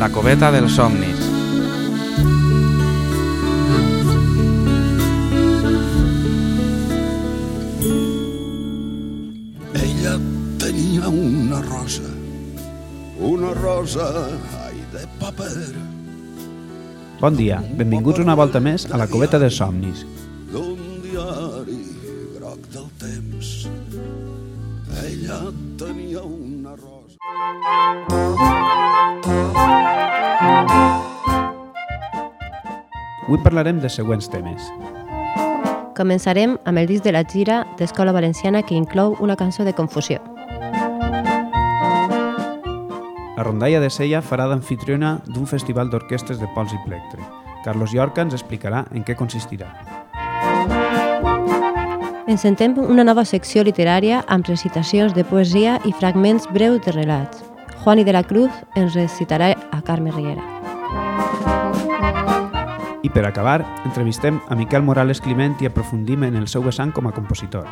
La coveta dels somnis. Ella tenia una rosa, una rosa, ai, de paper, Bon dia, benvinguts una volta més a la Coveta dels Somnis. Avui parlarem de següents temes. Començarem amb el disc de la gira d'Escola Valenciana que inclou una cançó de confusió. La rondalla de Sella farà d'anfitriona d'un festival d'orquestres de pols i plectre. Carlos Llorca ens explicarà en què consistirà. Encentem una nova secció literària amb recitacions de poesia i fragments breus de relats. Juani de la Cruz ens recitarà a Carme Riera. I per acabar, entrevistem a Miquel Morales Climent i aprofundim en el seu vessant com a compositor.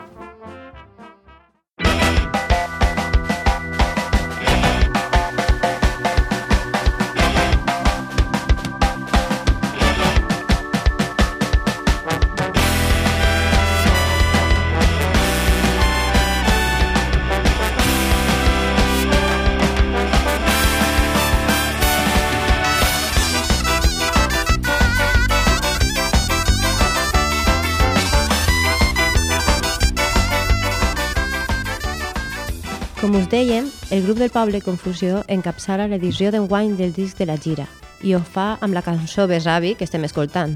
Us dèiem, el grup del Poble Confusió encapçala l'edició d'enguany del disc de la gira i ho fa amb la cançó Besavi que estem escoltant.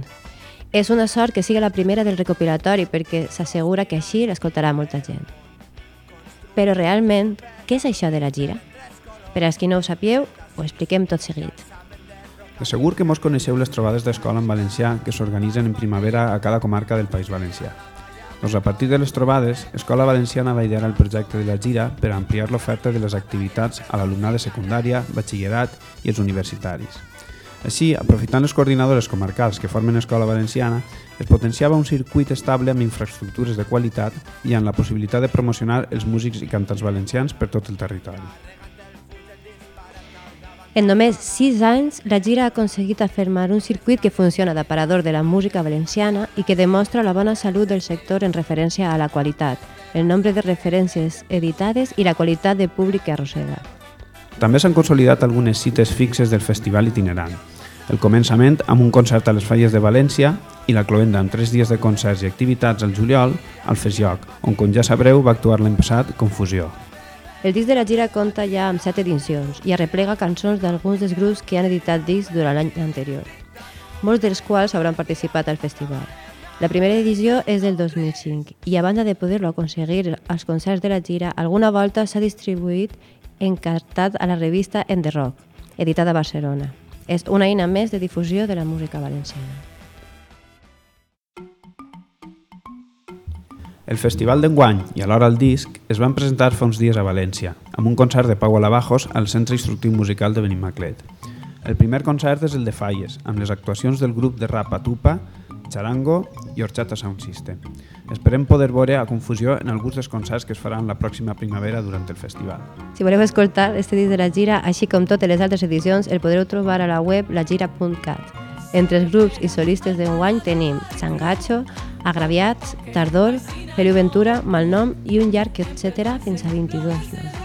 És una sort que siga la primera del recopilatori perquè s'assegura que així l'escoltarà molta gent. Però realment, què és això de la gira? Per als qui no ho sapieu, ho expliquem tot seguit. Segur que mos coneixeu les trobades d'escola en valencià que s'organitzen en primavera a cada comarca del País Valencià. Doncs a partir de les trobades, Escola Valenciana va idear el projecte de la gira per ampliar l'oferta de les activitats a l'alumnat de secundària, batxillerat i els universitaris. Així, aprofitant les coordinadores comarcals que formen Escola Valenciana, es potenciava un circuit estable amb infraestructures de qualitat i amb la possibilitat de promocionar els músics i cantants valencians per tot el territori. En només sis anys, la gira ha aconseguit afermar un circuit que funciona d'aparador de la música valenciana i que demostra la bona salut del sector en referència a la qualitat, el nombre de referències editades i la qualitat de públic que arrossega. També s'han consolidat algunes cites fixes del festival itinerant. El començament amb un concert a les Falles de València i la cloenda amb tres dies de concerts i activitats al juliol al Fesjoc, on, com ja sabreu, va actuar l'any passat Confusió. El disc de la gira compta ja amb set edicions i arreplega cançons d'alguns dels grups que han editat discs durant l'any anterior, molts dels quals hauran participat al festival. La primera edició és del 2005 i a banda de poder-lo aconseguir als concerts de la gira, alguna volta s'ha distribuït encartat a la revista En The Rock, editada a Barcelona. És una eina més de difusió de la música valenciana. El festival d'enguany i alhora el disc es van presentar fa uns dies a València, amb un concert de Pau Alabajos al Centre Instructiu Musical de Benimaclet. El primer concert és el de Falles, amb les actuacions del grup de rap Atupa, Charango i Orchata Sound System. Esperem poder veure a confusió en alguns dels concerts que es faran la pròxima primavera durant el festival. Si voleu escoltar este disc de la gira, així com totes les altres edicions, el podreu trobar a la web lagira.cat. Entre els grups i solistes d'enguany tenim Sangacho, Agraviats, Tardor, Feliu Ventura, Malnom i un llarg etcètera fins a 22 noms.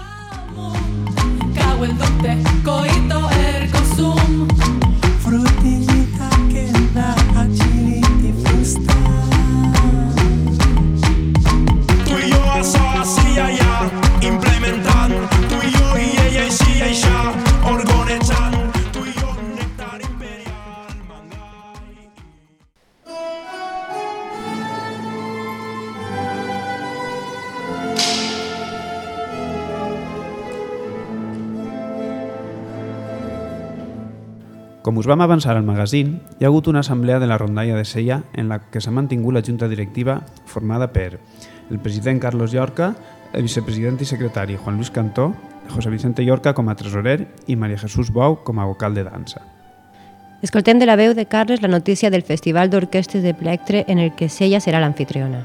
Frutillita que Com us vam avançar al magazín, hi ha hagut una assemblea de la rondalla de Sella en la que s'ha mantingut la junta directiva formada per el president Carlos Llorca, el vicepresident i secretari Juan Luis Cantó, José Vicente Llorca com a tresorer i Maria Jesús Bou com a vocal de dansa. Escoltem de la veu de Carles la notícia del Festival d'Orquestres de Plectre en el que Sella serà l'anfitriona.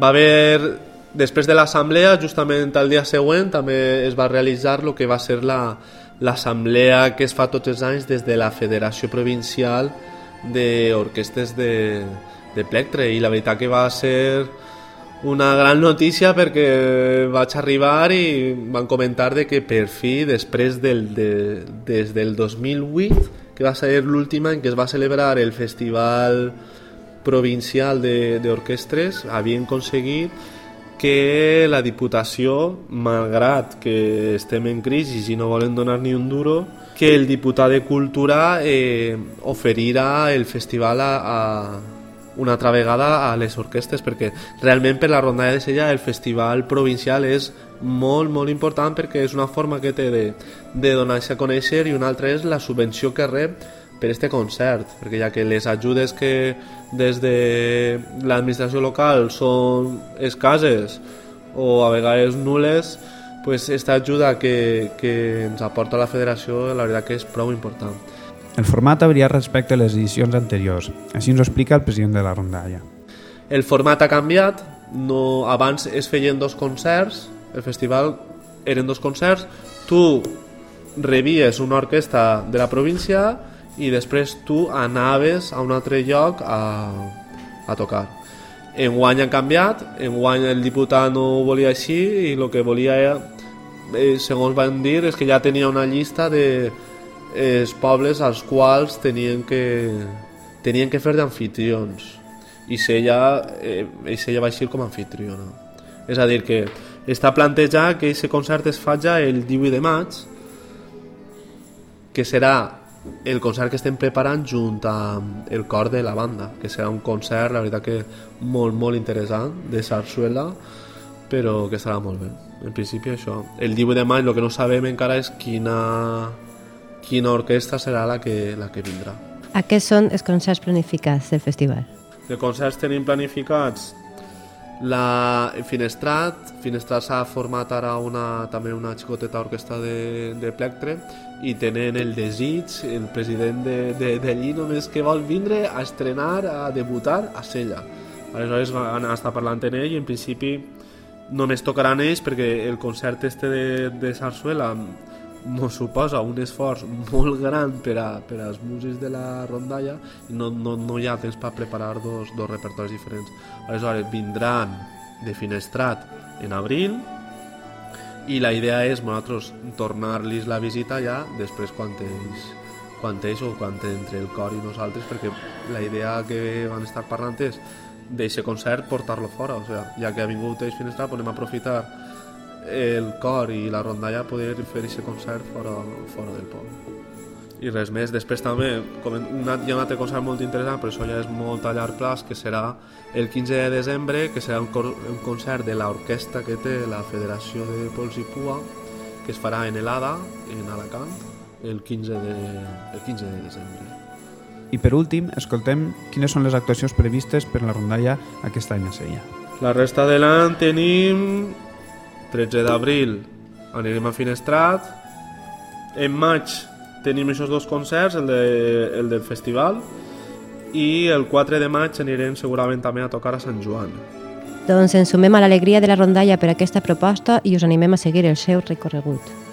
Va haver, després de l'assemblea, justament al dia següent, també es va realitzar el que va ser la, l'assemblea que es fa tots els anys des de la Federació Provincial d'Orquestes de, de Plectre. I la veritat que va ser una gran notícia perquè vaig arribar i van comentar de que per fi, després del, de, des del 2008, que va ser l'últim any que es va celebrar el Festival Provincial d'Orquestres, havien aconseguit que la Diputació, malgrat que estem en crisi i no volen donar ni un duro, que el diputat de Cultura eh, oferirà el festival a, a una altra vegada a les orquestes perquè realment per la rondalla de Sella el festival provincial és molt molt important perquè és una forma que té de, de donar-se a conèixer i una altra és la subvenció que rep per este concert, perquè ja que les ajudes que des de l'administració local són escases o a vegades nules, pues esta ajuda que, que ens aporta la federació la veritat que és prou important. El format ha variat respecte a les edicions anteriors. Així ens ho explica el president de la rondalla. El format ha canviat, no, abans es feien dos concerts, el festival eren dos concerts, tu rebies una orquestra de la província i després tu anaves a un altre lloc a, a tocar. Enguany han canviat, enguany el diputat no volia així i el que volia, eh, segons van dir, és que ja tenia una llista de eh, pobles als quals tenien que, tenien que fer d'anfitrions i Sella, eh, i Sella va eixir com a anfitriona. És a dir, que està plantejat que aquest concert es faci el 18 de maig, que serà el concert que estem preparant junt amb el cor de la banda, que serà un concert, la veritat que molt, molt interessant, de sarsuela, però que estarà molt bé. En principi això. El 18 de maig el que no sabem encara és quina, quina orquestra serà la que, la que vindrà. Aquests són els concerts planificats del festival. De concerts tenim planificats la Finestrat, Finestrat s'ha format ara una, també una xicoteta orquestra de, de plectre i tenen el desig, el president de, de, d'allí només que vol vindre a estrenar, a debutar a Sella. Aleshores van estar parlant amb ell i en principi només tocaran ells perquè el concert este de, de Sarsuela mos suposa un esforç molt gran per, a, per als músics de la rondalla i no, no, no hi ha temps per preparar dos, dos repertoris diferents. Aleshores vindran de Finestrat en abril i la idea és nosaltres tornar-los la visita ja després quan ells, quan ells o quan entre el cor i nosaltres perquè la idea que van estar parlant és d'aquest concert portar-lo fora o sigui, ja que ha vingut ells Finestrat podem aprofitar el cor i la rondalla poder fer aquest concert fora, fora del poble. I res més, després també com un, hi ha un altre concert molt interessant, però això ja és molt a llarg plaç, que serà el 15 de desembre, que serà un, cor, un concert de l'orquestra que té la Federació de Pols i Pua, que es farà en Helada, en Alacant, el 15 de, el 15 de desembre. I per últim, escoltem quines són les actuacions previstes per la rondalla aquest any a Sella. La resta de l'any tenim 13 d'abril anirem a Finestrat en maig tenim aquests dos concerts el, de, el del festival i el 4 de maig anirem segurament també a tocar a Sant Joan Doncs ens sumem a l'alegria de la rondalla per aquesta proposta i us animem a seguir el seu recorregut.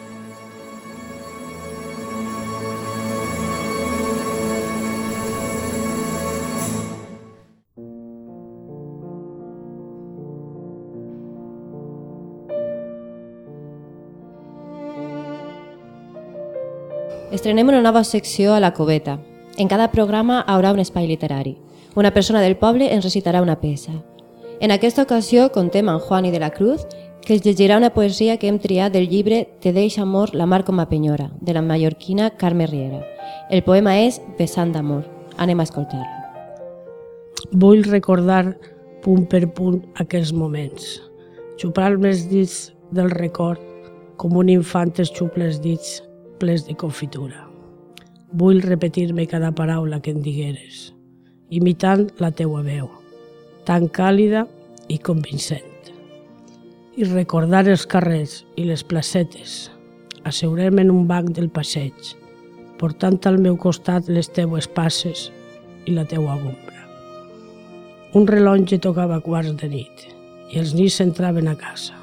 Estrenem una nova secció a la Coveta. En cada programa haurà un espai literari. Una persona del poble ens recitarà una peça. En aquesta ocasió contem amb i de la Cruz, que ens llegirà una poesia que hem triat del llibre Te deixa amor la mar com a penyora, de la mallorquina Carme Riera. El poema és Vessant d'amor. Anem a escoltar-lo. Vull recordar punt per punt aquests moments. Xupar-me els dits del record com un infant es xuple els dits plens de confitura. Vull repetir-me cada paraula que em digueres, imitant la teua veu, tan càlida i convincent. I recordar els carrers i les placetes, asseurem en un banc del passeig, portant al meu costat les teues passes i la teua ombra. Un rellotge tocava quarts de nit i els nits entraven a casa.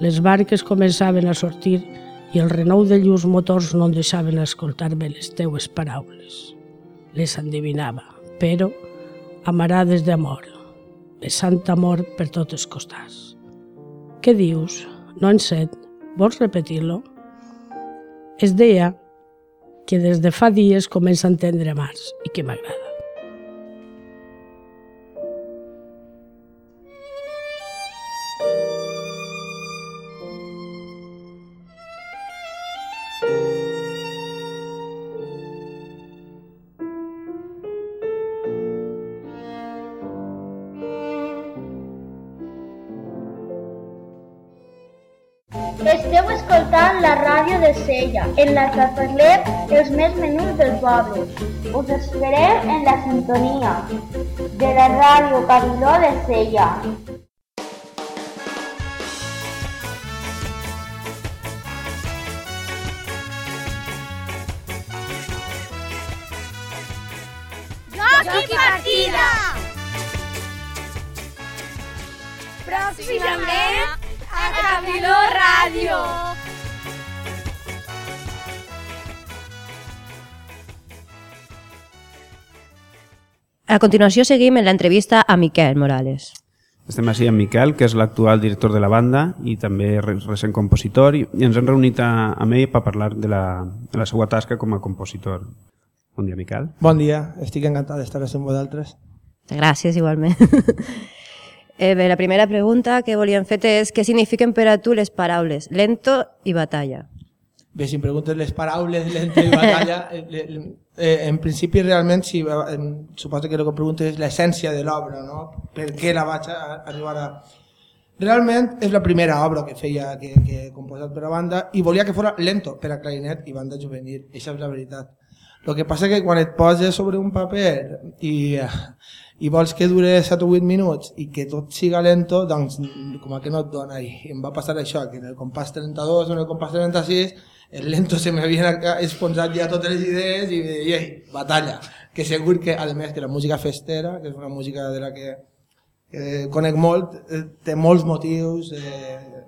Les barques començaven a sortir i el renou de llurs motors no deixaven escoltar-me les teues paraules. Les endivinava, però amarades d'amor, besant amor per tots els costats. Què dius? No en set. Vols repetir-lo? Es deia que des de fa dies comença a entendre mars i que m'agrada. Escoltant la ràdio de Sella, en la que parlem els més menuts del poble. Us esperem en la sintonia de la ràdio Cabiló de Sella. Joc i partida! Pròximament a Cabiló Ràdio. A continuació seguim en l'entrevista a Miquel Morales. Estem així amb Miquel, que és l'actual director de la banda i també re- recent compositor, i, ens hem reunit a, amb ell per parlar de la, de la seva tasca com a compositor. Bon dia, Miquel. Bon dia, estic encantat d'estar amb vosaltres. Gràcies, igualment. eh, bé, la primera pregunta que volíem fer és què signifiquen per a tu les paraules lento i batalla? Bé, si em preguntes les paraules batalla, eh, eh, en principi realment, si, eh, em, suposo que el que preguntes és l'essència de l'obra, no? Per què la vaig a, arribar a... Realment és la primera obra que feia, que, que he composat per a banda, i volia que fos lento per a clarinet i banda juvenil, això és la veritat. El que passa que quan et poses sobre un paper i, eh, i vols que dure 7 o 8 minuts i que tot siga lento, doncs com a que no et dona. I em va passar això, que en el compàs 32 o en el compàs 36 el lento se m'havien esponsat ja totes les idees i i, ei, batalla. Que segur que, a més, que la música festera, que és una música de la que, que conec molt, eh, té molts motius eh,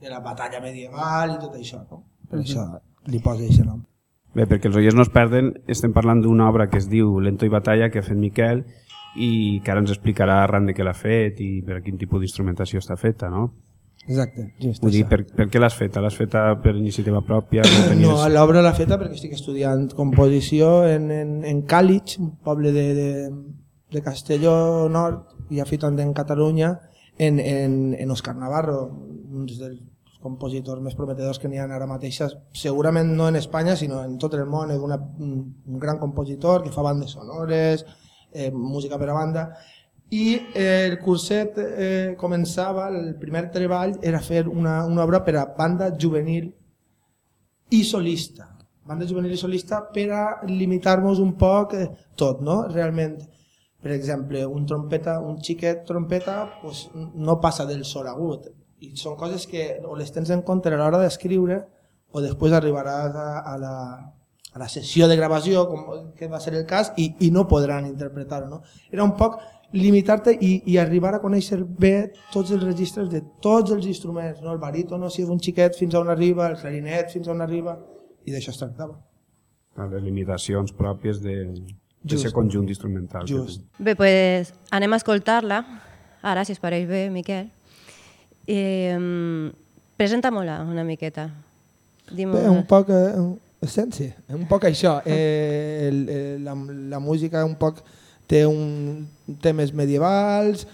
de la batalla medieval i tot això. No? Per Mhm. això li posa aquest nom. Bé, perquè els oients no es perden, estem parlant d'una obra que es diu Lento i batalla, que ha fet Miquel, i que ara ens explicarà arran de què l'ha fet i per quin tipus d'instrumentació està feta, no? Exacte, just Vull dir, per, per què l'has feta? L'has feta per iniciativa pròpia? No, tenies... No, l'obra l'ha feta perquè estic estudiant composició en, en, en Càlig, un poble de, de, de Castelló Nord, i a fitant en Catalunya, en, en, en Òscar Navarro, un dels compositors més prometedors que n'hi ha ara mateix, segurament no en Espanya, sinó en tot el món, és una, un, un gran compositor que fa bandes sonores, eh, música per a banda, i el curset eh, començava, el primer treball era fer una, una obra per a banda juvenil i solista. Banda juvenil i solista per a limitar-nos un poc eh, tot, no? Realment, per exemple, un trompeta, un xiquet trompeta pues, no passa del sol agut. I són coses que o les tens en compte a l'hora d'escriure o després arribaràs a, a, la, a la sessió de gravació, com que va ser el cas, i, i no podran interpretar-ho. No? Era un poc limitar-te i, i arribar a conèixer bé tots els registres de tots els instruments, no? el barítono, si és un xiquet fins a on arriba, el clarinet fins a on arriba, i d'això es tractava. Les limitacions pròpies de d'aquest Just. conjunt instrumental. Just. Bé, pues, anem a escoltar-la. Ara, si us pareix bé, Miquel. Eh, Presenta-me-la una miqueta. Bé, un poc eh, essència, un poc això. Eh, el, eh, la, la música un poc té un temes medievals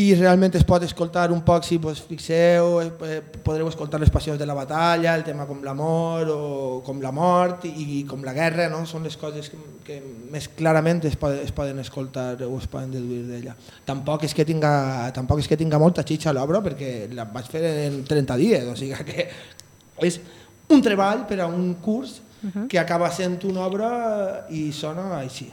i realment es pot escoltar un poc, si vos fixeu, eh, podreu escoltar les passions de la batalla, el tema com l'amor o com la mort i, i com la guerra, no? són les coses que, que més clarament es poden, es poden escoltar o es poden deduir d'ella. Tampoc és que tinga, tampoc és que tinga molta xitxa l'obra perquè la vaig fer en 30 dies, o sigui que és un treball per a un curs que acaba sent una obra i sona així.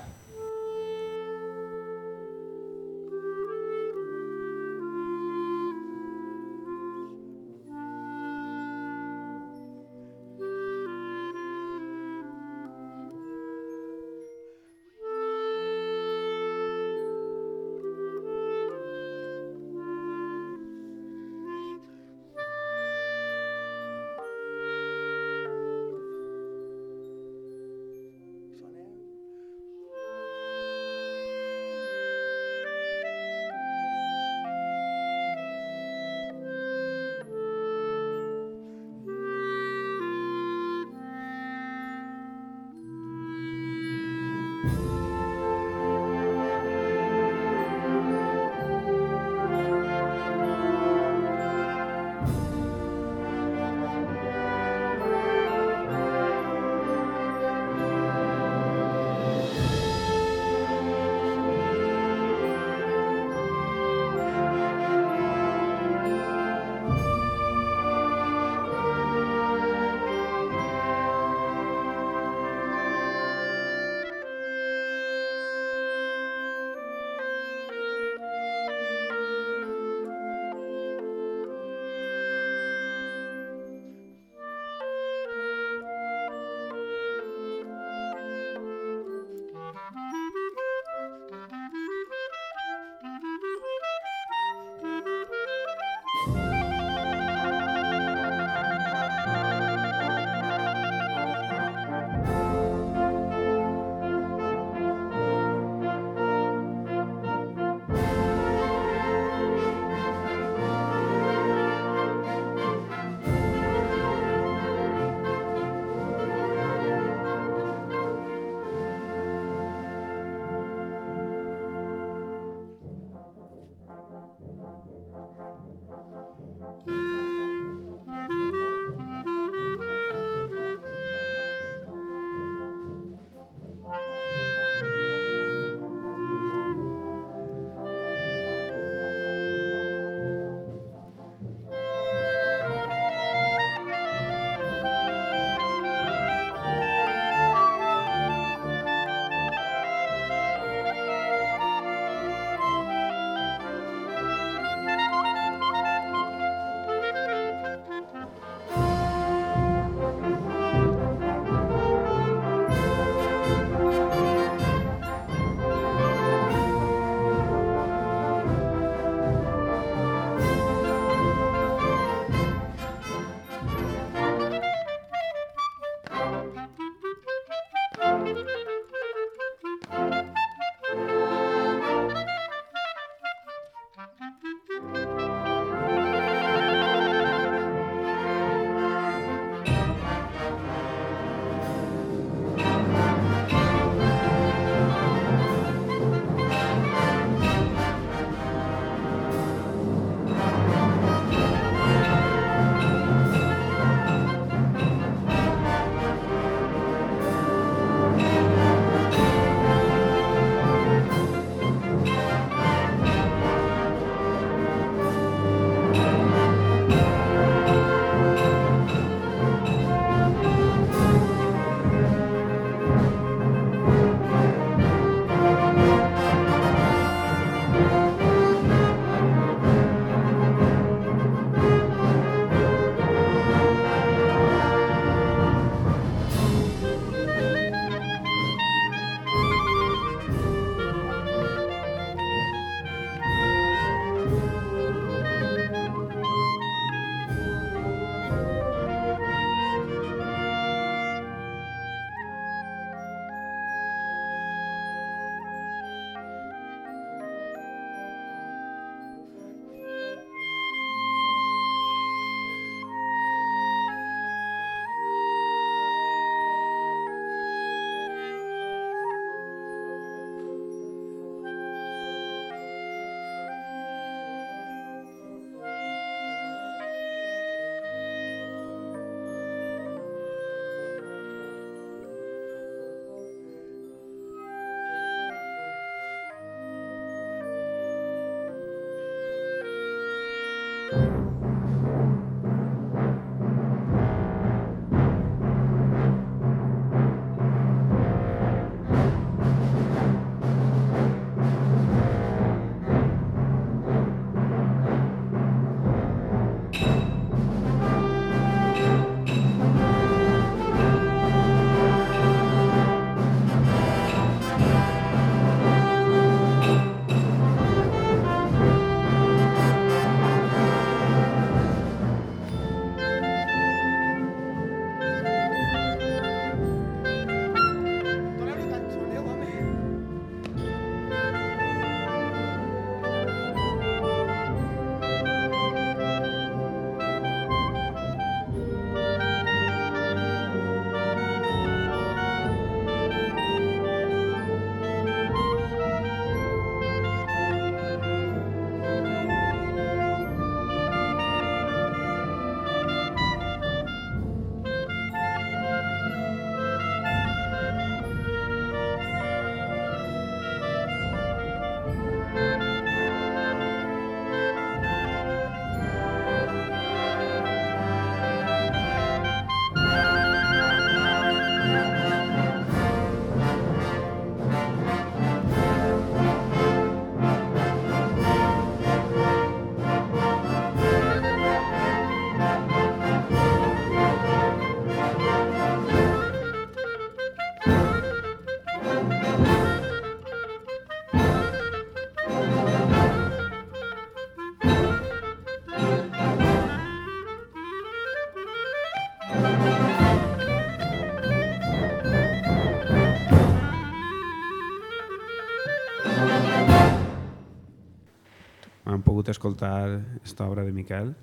Escoltar aquesta obra de Miquel.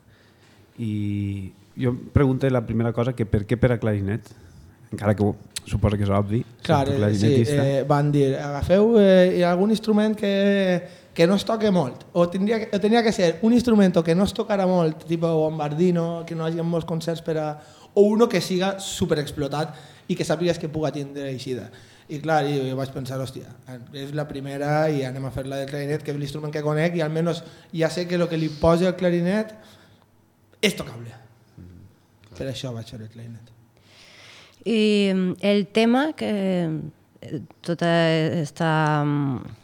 I jo em pregunto la primera cosa que per què per a clarinet? Encara que suposo que és obvi Clar, eh, sí, eh, van dir, agafeu eh, algun instrument que, que no es toque molt, o tindria, o tenia que ser un instrument que no es tocara molt, tipus bombardino, que no hi hagi molts concerts per a... o uno que siga super explotat i que sàpigues que puga tindre eixida. I clar, jo, jo vaig pensar, hòstia, és la primera i anem a fer la del clarinet, que és l'instrument que conec i almenys ja sé que el que li posa el clarinet és tocable. Per això vaig fer el clarinet. I mm, el tema que eh, tota esta, mm,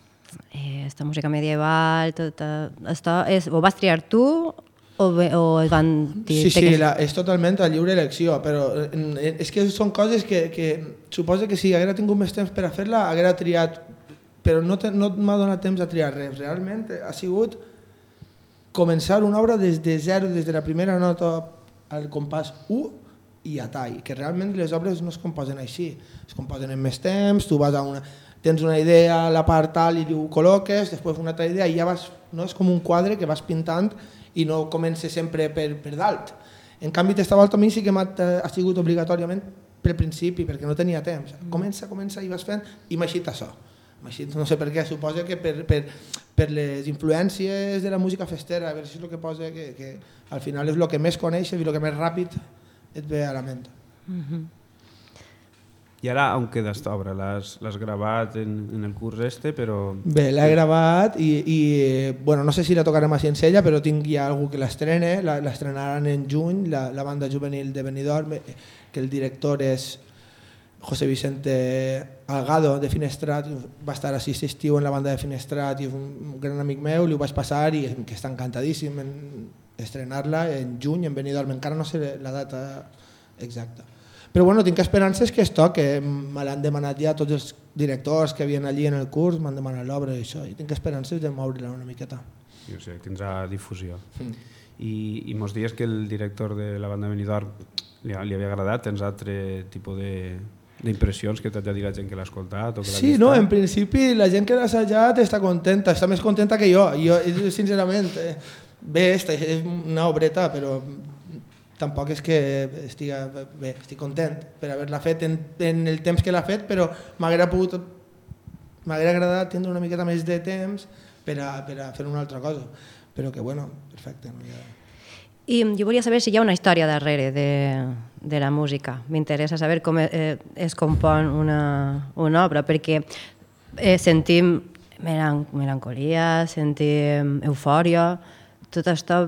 eh, esta música medieval, tota, esto, és, ho vas triar tu o, bé- o es van dir... Sí, sí, que- la, és totalment a lliure elecció, però eh, és que són coses que, que suposo que si haguera tingut més temps per a fer-la, haguera triat, però no, te, no m'ha donat temps a triar res. Realment ha sigut començar una obra des de zero, des de la primera nota al compàs 1 i a tall, que realment les obres no es composen així, es composen en més temps, tu vas a una, tens una idea la part tal i ho col·loques, després una altra idea i ja vas, no és com un quadre que vas pintant i no comences sempre per, per dalt. En canvi, aquesta volta a mi sí que m'ha ha sigut obligatòriament pel principi, perquè no tenia temps. Comença, comença i vas fent, i m'ha eixit això. No sé per què, suposo que per, per, per les influències de la música festera, a veure si és el que posa, que, que al final és el que més coneixes i el que més ràpid et ve a la ment. Mhm. I ara, on queda aquesta obra? L'has gravat en, en el curs este, però... Bé, l'he gravat i, i bueno, no sé si la tocarem a Ciencella, però tinc ja algú que l'estrene, l'estrenaran en juny, la, la banda juvenil de Benidorm, eh, que el director és José Vicente Algado de Finestrat, va estar així estiu en la banda de Finestrat i un gran amic meu, li ho vaig passar i que està encantadíssim en estrenar-la en juny en Benidorm, encara no sé la data exacta. Però bueno, tinc esperances que es toque, me l'han demanat ja tots els directors que havien allí en el curs, m'han demanat l'obra i això, i tinc esperances de moure-la una miqueta. Jo sé, tindrà difusió. Mm. I, i mos dies que el director de la banda Benidorm li, li havia agradat, tens altre tipus de d'impressions que t'ha dit la gent que l'ha escoltat o que l'ha Sí, no, en principi la gent que l'ha assajat està contenta, està més contenta que jo. Jo, sincerament, eh, bé, esta és una obreta, però tampoc és que estiga bé, estic content per haver-la fet en, en el temps que l'ha fet, però m'haguera pogut m'haguera agradat tindre una miqueta més de temps per a, per a fer una altra cosa. Però que bueno, perfecte. No ha... I jo volia saber si hi ha una història darrere de, de la música. M'interessa saber com eh, es compon una, una obra, perquè eh, sentim melan melancolia, sentim eufòria, tot això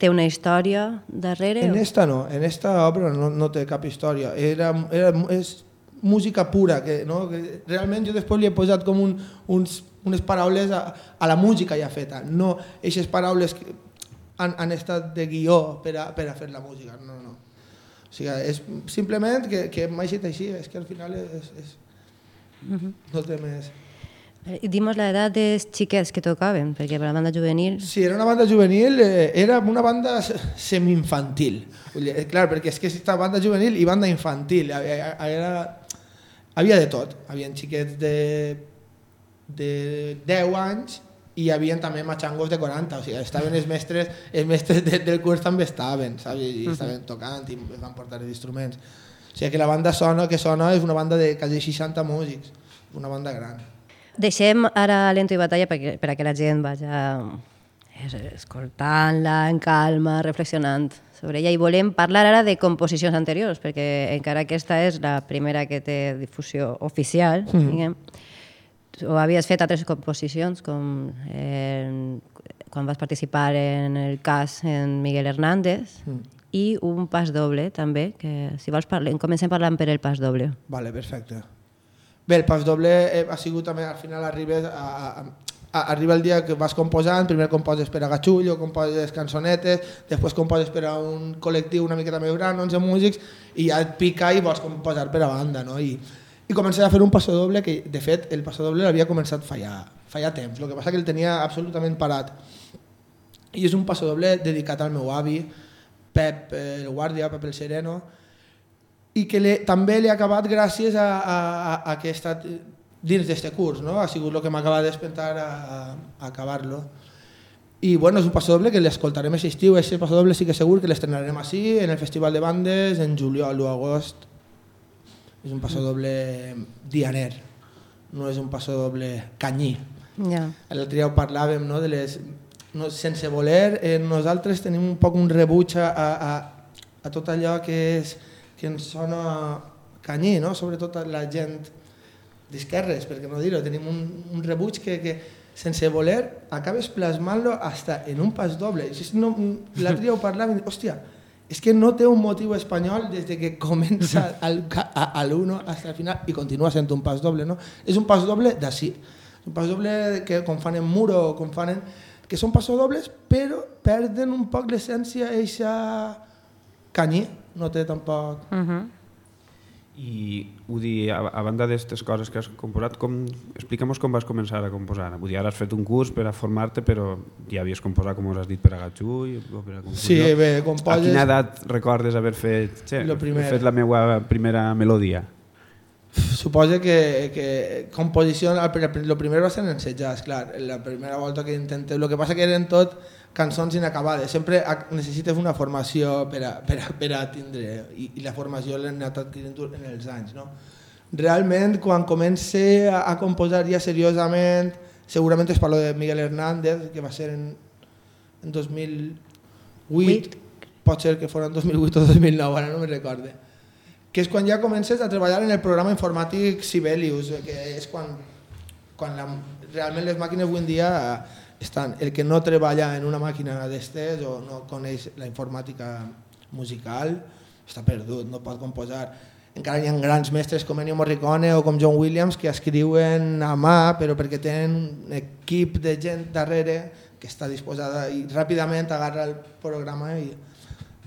té una història darrere? En esta no, en esta obra no, no té cap història. Era, era, és música pura, que, no? que realment jo després li he posat com un, uns, unes paraules a, a la música ja feta, no aquestes paraules que han, han estat de guió per a, per a fer la música, no, no. O sigui, és simplement que, que m'ha així, és que al final és, és, Mhm. no té més... I dimos la edat dels xiquets que tocaven, perquè per la banda juvenil... Sí, era una banda juvenil, eh, era una banda se- semi-infantil. Eh, Clar, perquè és que esta banda juvenil i banda infantil. Era, era, havia de tot. Havien xiquets de, de 10 anys i hi havia també matxangos de 40, o sigui, estaven els mestres, els mestres de, del curs també estaven, saps? I estaven tocant i van portar els instruments. O sigui que la banda sona, que sona és una banda de quasi 60 músics, una banda gran. Deixem ara Lento i Batalla perquè, per a que la gent vagi escoltant-la en calma, reflexionant sobre ella. I volem parlar ara de composicions anteriors, perquè encara aquesta és la primera que té difusió oficial, Mhm. diguem, o havies fet altres composicions, com eh, quan vas participar en el cas en Miguel Hernández, Mm. i un pas doble, també, que si vols parlem, comencem parlant per el pas doble. Vale, perfecte. Bé, el pas doble eh, ha sigut també, al final arribes a, a, a, arriba el dia que vas composant, primer composes per a Gatxullo, composes cançonetes, després composes per a un col·lectiu una miqueta més gran, 11 músics, i ja et pica i vols composar per a banda, no? I, i comencé a fer un passo doble que, de fet, el passo doble l'havia començat fa ja, fa ja temps, el que passa que el tenia absolutament parat. I és un passo doble dedicat al meu avi, Pep eh, el Guàrdia, Pep el Sereno, i que le, també l'he acabat gràcies a, a, a, a que he estat dins d'aquest curs, no? ha sigut el que m'ha acabat d'espentar a, a, a acabar-lo. I bueno, és un passadoble que l'escoltarem aquest estiu, aquest passadoble sí que segur que l'estrenarem així, en el Festival de Bandes, en juliol o agost. És un passadoble dianer, no és un passadoble canyí. Ja. L'altre dia ho parlàvem, no?, de les... No, sense voler, eh, nosaltres tenim un poc un rebuig a, a, a tot allò que, és, que ens sona canyí, no? sobretot a la gent d'esquerres, perquè no dir-ho, tenim un, un rebuig que, que sense voler acabes plasmant-lo hasta en un pas doble. I si no, L'altre dia ho parlàvem, hòstia, és que no té un motiu espanyol des de que comença al, a, a l'1 fins al final i continua sent un pas doble. No? És un pas doble d'ací. Un pas doble que com fan en muro, com fan en, que són passadobles, però perden un poc l'essència eixa canyí. No té tampoc... Uh -huh. I vull dir, a, a banda d'aquestes coses que has composat, com, explica'm com vas començar a composar. Vull dir, ara has fet un curs per a formar-te, però ja havies composat, com us has dit, per a Gatxull o per a Confusió. Sí, bé, composes- A quina edat recordes haver fet... Sí, he fet la meva primera melodia. Suposo que, que composició, el primer va ser en jazz, clar, la primera volta que intenté, el que passa que eren tot cançons inacabades, sempre necessites una formació per a, per a, per a tindre, i, i la formació l'he anat adquirint en els anys, no? Realment, quan comencé a, a composar ja seriosament, segurament és parlo de Miguel Hernández, que va ser en, en 2008, pot ser que fos en 2008 o 2009, ara no me recorde que és quan ja comences a treballar en el programa informàtic Sibelius, que és quan, quan la, realment les màquines avui en dia estan, el que no treballa en una màquina d'estes o no coneix la informàtica musical està perdut, no pot composar. Encara hi ha grans mestres com Ennio Morricone o com John Williams que escriuen a mà però perquè tenen un equip de gent darrere que està disposada i ràpidament agarra el programa i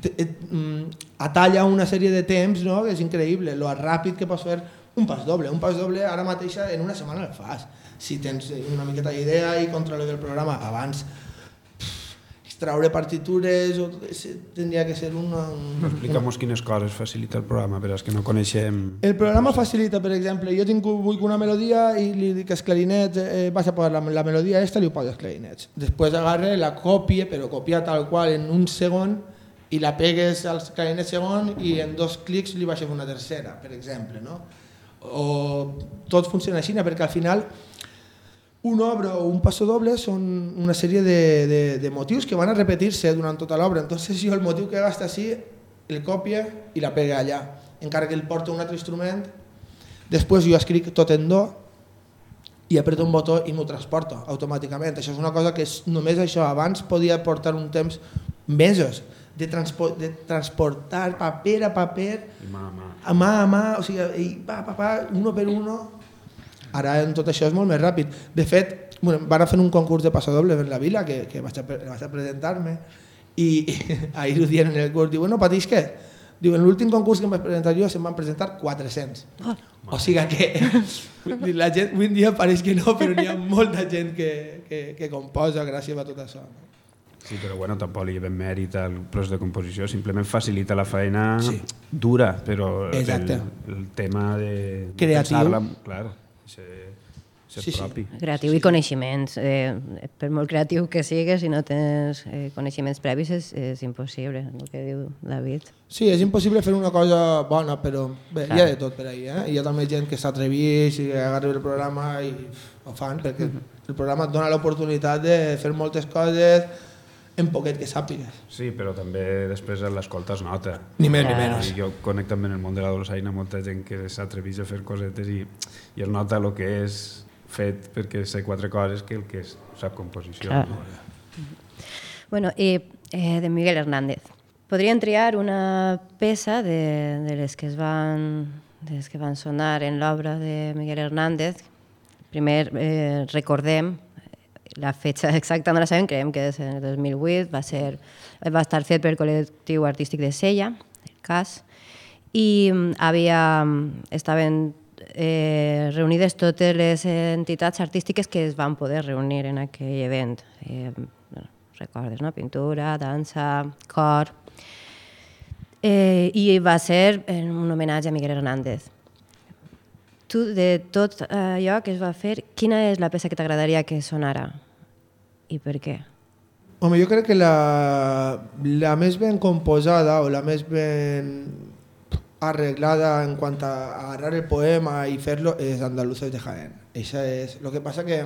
mm, atalla una sèrie de temps no? que és increïble, lo ràpid que pots fer un pas doble. Un pas doble ara mateix en una setmana el fas. Si tens una miqueta d'idea i control del programa abans pff, extraure partitures o, tindria que ser una... un- Explica'm quines coses facilita el programa per als que no coneixem... El programa facilita, per exemple, jo tinc, vull una melodia i li dic als clarinets, eh, vas a posar la, la melodia esta, li ho poso als clarinets. Després agarre, la copie, però copia tal qual en un segon i la pegues als clarinets segon i en dos clics li baixes una tercera, per exemple. No? O tot funciona així, perquè al final una obra o un passo doble són una sèrie de, de, de motius que van a repetir-se durant tota l'obra. Entonces jo el motiu que gasta així el copia i la pega allà. Encara que el porta un altre instrument, després jo escric tot en do i apreto un botó i m'ho transporto automàticament. Això és una cosa que és, només això abans podia portar un temps mesos de, transpo de transportar paper a paper I mà a mà. a mà a mà, o sigui, i pa, pa, pa, uno per uno. Ara en tot això és molt més ràpid. De fet, bueno, van a fer un concurs de passadoble en la vila, que, que vaig a, pre- vaig a presentar-me, i, i ahir ho dient en el curs, diu, bueno, pateix què? Diu, en l'últim concurs que em vaig presentar jo se'n van presentar 400. O sigui que la gent, avui dia pareix que no, però n'hi ha molta gent que, que, que composa gràcies a tot això. No? Sí, però bueno, tampoc li llevem mèrit al procés de composició, simplement facilita la feina Sí. dura, però Exacte. el, el tema de Creatiu. pensar-la, clar, ser, ser Sí, sí. propi. Creatiu i coneixements. Eh, per molt creatiu que sigues, si no tens eh, coneixements previs, és, és impossible, el que diu David. Sí, és impossible fer una cosa bona, però bé, Clar. hi ha de tot per ahí. Eh? Hi ha també gent que s'atreveix i agarra el programa i ho fan, perquè el programa et dona l'oportunitat de fer moltes coses en poquet que sàpigues. Sí, però també després a l'escolta es nota. Ni més ni menys. I jo conec també en el món de la dolçaina molta gent que s'atreveix a fer cosetes i, i es nota el que és fet perquè sé quatre coses que el que és, sap composició. Clar. Bueno, i eh, de Miguel Hernández. Podríem triar una peça de, de les que es van de les que van sonar en l'obra de Miguel Hernández. Primer eh, recordem la fecha exacta no la sabem, creiem que és en el 2008, va, ser, va estar fet pel col·lectiu artístic de Sella, el cas, i mm, havia, mm, estaven eh, reunides totes les entitats artístiques que es van poder reunir en aquell event. Eh, bueno, recordes, no? Pintura, dansa, cor... Eh, I va ser un homenatge a Miguel Hernández. Tu, de tot allò que es va fer, quina és la peça que t'agradaria que sonara? I per què? Home, jo crec que la, la més ben composada o la més ben arreglada en quant a agarrar el poema i fer-lo és Andaluces de Jaén. Eixa és... Lo que passa que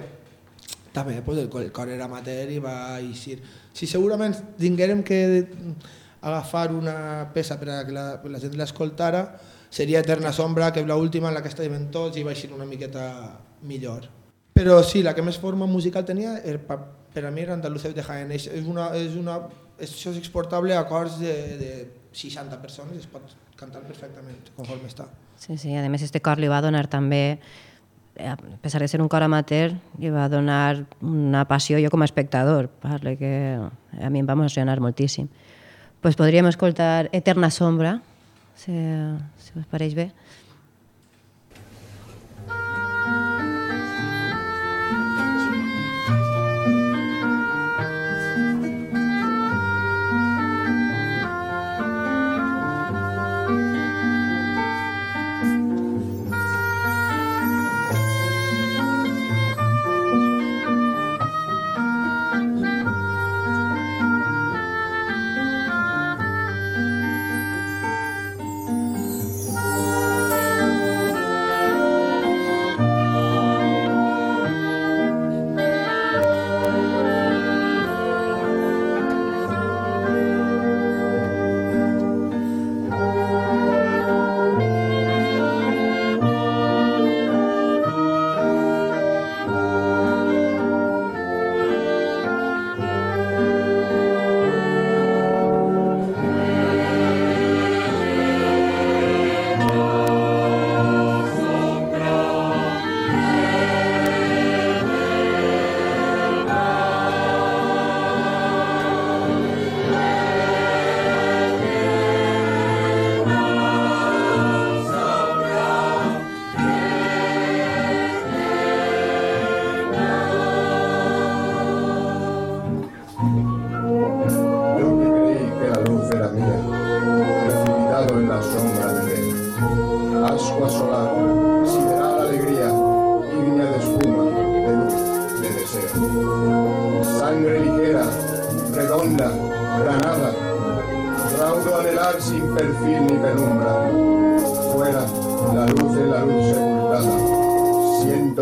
també pues, el, el cor era amateur i va eixir. Si segurament tinguérem que agafar una peça per a que la, la gent l'escoltara, seria Eterna Sombra, que és l'última en la que estàvem tots i va eixir una miqueta millor. Però sí, la que més forma musical tenia era, pa- per a mi era Andaluces de Jaén. És una, és una, això és exportable a cors de, de 60 persones, es pot cantar perfectament conforme està. Sí, sí, a més este cor li va donar també, eh, a pesar de ser un cor amateur, li va donar una passió jo com a espectador, parle que a mi em va emocionar moltíssim. pues podríem escoltar Eterna Sombra, si, si us pareix bé.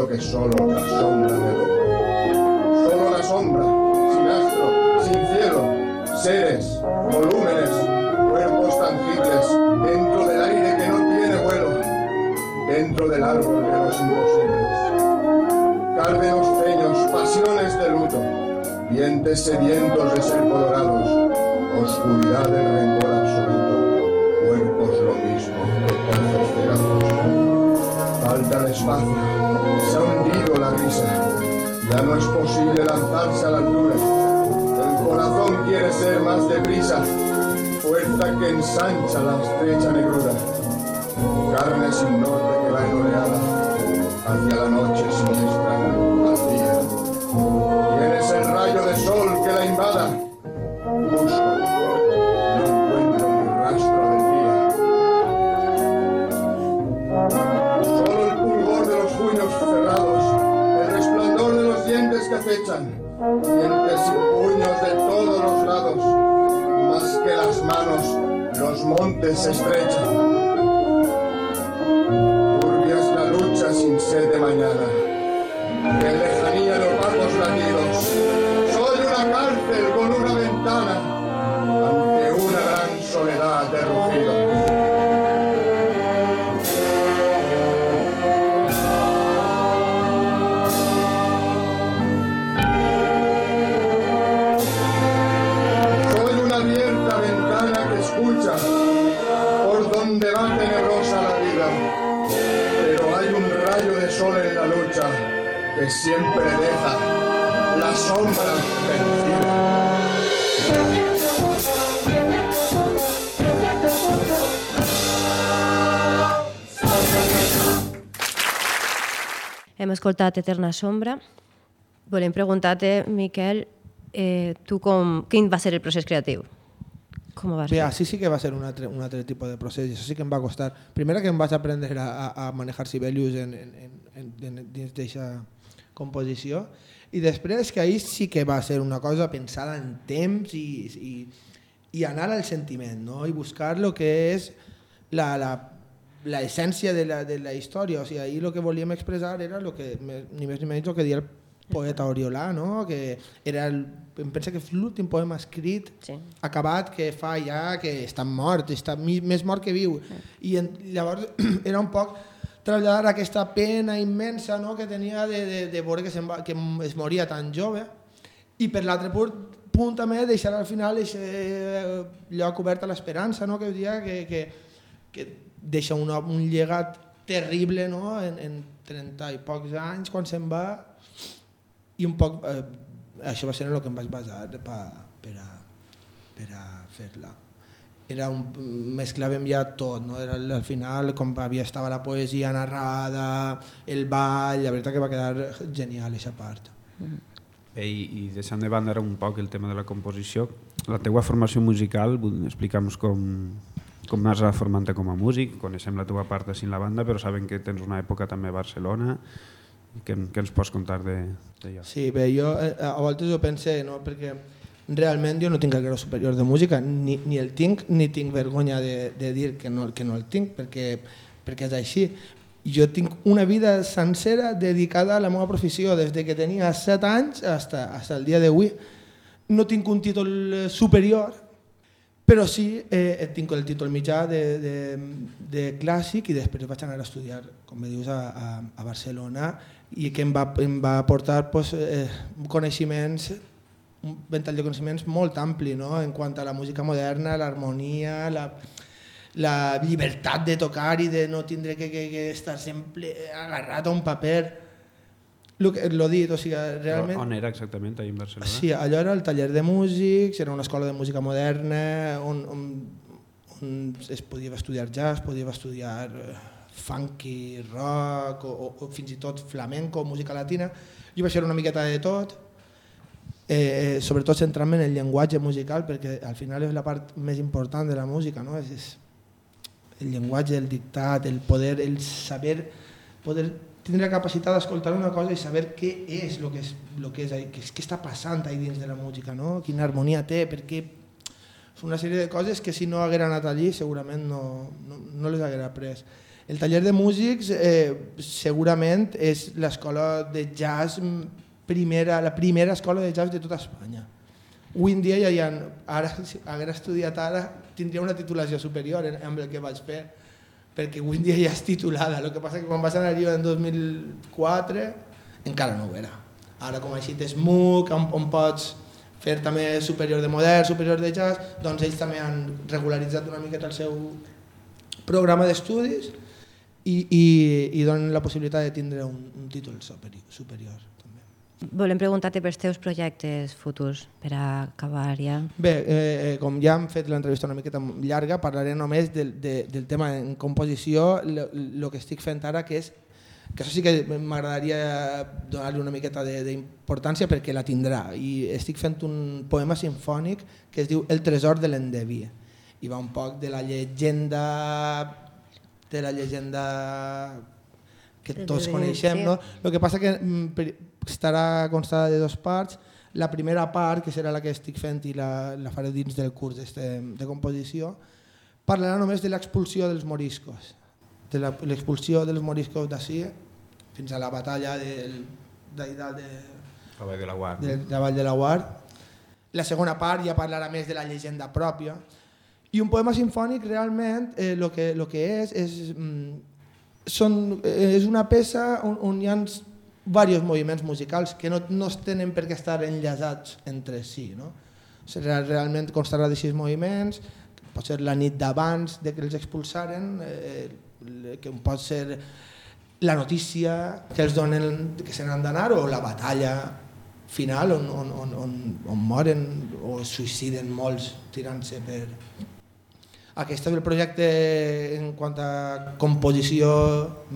Que solo la sombra me ve. Solo la sombra, sin astro, sin cielo, seres, volúmenes, cuerpos tangibles, dentro del aire que no tiene vuelo, dentro del árbol de los imposibles. Cárdenos peños, pasiones de luto, dientes sedientos de ser colorados, oscuridad del rencor absoluto, cuerpos lo mismo cegados. Falta de espacio, se ha hundido la risa, ya no es posible lanzarse a la altura. El corazón quiere ser más deprisa, fuerza que ensancha la estrecha negrura. Carne sin norte que va en oleada, hacia la noche siniestra al día. ¿Quién el rayo de sol que la invada? Los montes estrechan. Escoltat Eterna Sombra. Volem preguntar-te, Miquel, eh, tu com, quin va ser el procés creatiu? Com ho vas Bé, fer? així sí que va ser un altre, un altre tipus de procés, i això sí que em va costar. Primera que em vaig aprendre a, a, a manejar Sibelius en, en, en, en, en, dins d'aquesta composició, I després que ahir sí que va ser una cosa pensada en temps i, i, i anar al sentiment, no? I buscar el que és la, la, la essència de la, de la història. O sigui, ahir el que volíem expressar era lo que, ni més ni menys el que deia el poeta Oriolà, no? que era el, em pensa que és l'últim poema escrit Sí. acabat que fa ja que està mort, està més mort que viu. I en, llavors era un poc traslladar aquesta pena immensa no? que tenia de, de, de veure que, va, que es moria tan jove i per l'altre punt, punt també deixar al final aquest lloc obert a l'esperança, no? que dia que, que, que deixa una, un llegat terrible no? en, en 30 i pocs anys quan se'n va i un poc eh, això va ser en el que em vaig basar pa, per a, per a fer-la era un, mesclàvem ja tot, no? Era al al final com havia estava la poesia narrada, el ball, la veritat que va quedar genial aquesta part. Bé, i, i deixant de banda un poc el tema de la composició, la teua formació musical, explica'm com, com vas formant com a músic, coneixem la teua part així en la banda, però sabem que tens una època també a Barcelona, què, què ens pots contar d'allò? Sí, bé, jo eh, a voltes ho pensé, no? perquè realment jo no tinc el grau superior de música, ni, ni el tinc, ni tinc vergonya de, de dir que no, que no el tinc, perquè, perquè és així. Jo tinc una vida sencera dedicada a la meva professió, des de que tenia 7 anys fins el dia d'avui. No tinc un títol eh, superior, però sí eh, tinc el títol mitjà de, de, de clàssic i després vaig anar a estudiar, com me dius, a, a, a Barcelona i que em va, em va aportar pues, eh, coneixements un ventall de coneixements molt ampli no? en quant a la música moderna, l'harmonia, la, la llibertat de tocar i de no tindre que, que, que estar sempre agarrat a un paper. Lo, que, lo dit, o sigui, realment... On era exactament, ahí en Barcelona? Sí, allò era el taller de músics, era una escola de música moderna on, on, on es podia estudiar jazz, podia estudiar eh, funky, rock o, o, o fins i tot flamenco, música latina. Jo vaig fer una miqueta de tot, eh, sobretot centrant-me en el llenguatge musical perquè al final és la part més important de la música, no? és, és el llenguatge, el dictat, el poder, el saber, poder tindre capacitat d'escoltar una cosa i saber què és el que és, lo que és, ahí, què, què està passant ahí dins de la música, no? quina harmonia té, perquè és una sèrie de coses que si no haguera anat allí segurament no, no, no les haguera après. El taller de músics eh, segurament és l'escola de jazz primera, la primera escola de jazz de tota Espanya. Avui en dia ja hi ha, ara, si haguera estudiat ara, tindria una titulació superior amb el que vaig fer, perquè avui dia ja és titulada. El que passa que quan vas anar jo en 2004 encara no ho era. Ara com així tens MOOC, on, on pots fer també superior de modern, superior de jazz, doncs ells també han regularitzat una miqueta el seu programa d'estudis i, i, i donen la possibilitat de tindre un, un títol superi, superior. Volem preguntar-te pels teus projectes futurs per a acabar ja. Bé, eh, eh, com ja hem fet l'entrevista una miqueta llarga, parlaré només del, de, del tema en composició, el que estic fent ara, que és que això sí que m'agradaria donar-li una miqueta d'importància perquè la tindrà. I estic fent un poema sinfònic que es diu El tresor de l'endeví. I va un poc de la llegenda de la llegenda que De tots coneixem, sí. no? El que passa que mm, estarà constada de dues parts. La primera part, que serà la que estic fent i la, la faré dins del curs este, de composició, parlarà només de l'expulsió dels moriscos, de la- l'expulsió dels moriscos d'ací fins a la batalla del, d'ahí dalt de, La Vall de la Guard. de, de la Vall de la Guard. La segona part ja parlarà més de la llegenda pròpia. I un poema sinfònic realment el eh, que, lo que és és, mm, són, eh, és una peça on, on hi ha diversos moviments musicals que no, no es tenen per què estar enllaçats entre si. No? Serà realment constarà de sis moviments, pot ser la nit d'abans de que els expulsaren, eh, que pot ser la notícia que els donen que se n'han d'anar o la batalla final on, on, on, on, on moren o es suïciden molts tirant-se per... Aquest és el projecte en quant a composició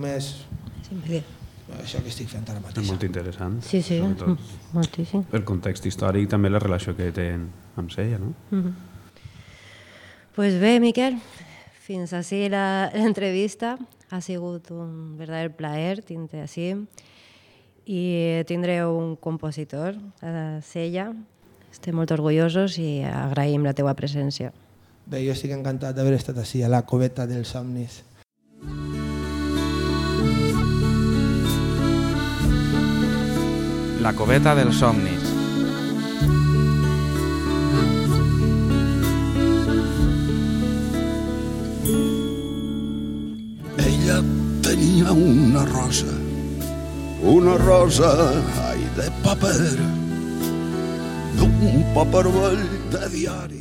més... Sí, això que estic fent ara És mateix. molt interessant. Sí, sí, sobretot mm, moltíssim. El context històric i també la relació que té amb Sella, no? Mhm. Pues bé, Miquel, fins així la- l'entrevista. Ha sigut un verdader plaer tindre així. i tindreu un compositor a Sella. Estem molt orgullosos i agraïm la teua presència. Bé, jo estic encantat d'haver estat així, a la coveta dels somnis. La coveta dels somnis. Ella tenia una rosa, una rosa, ai, de paper, d'un paper vell de diari.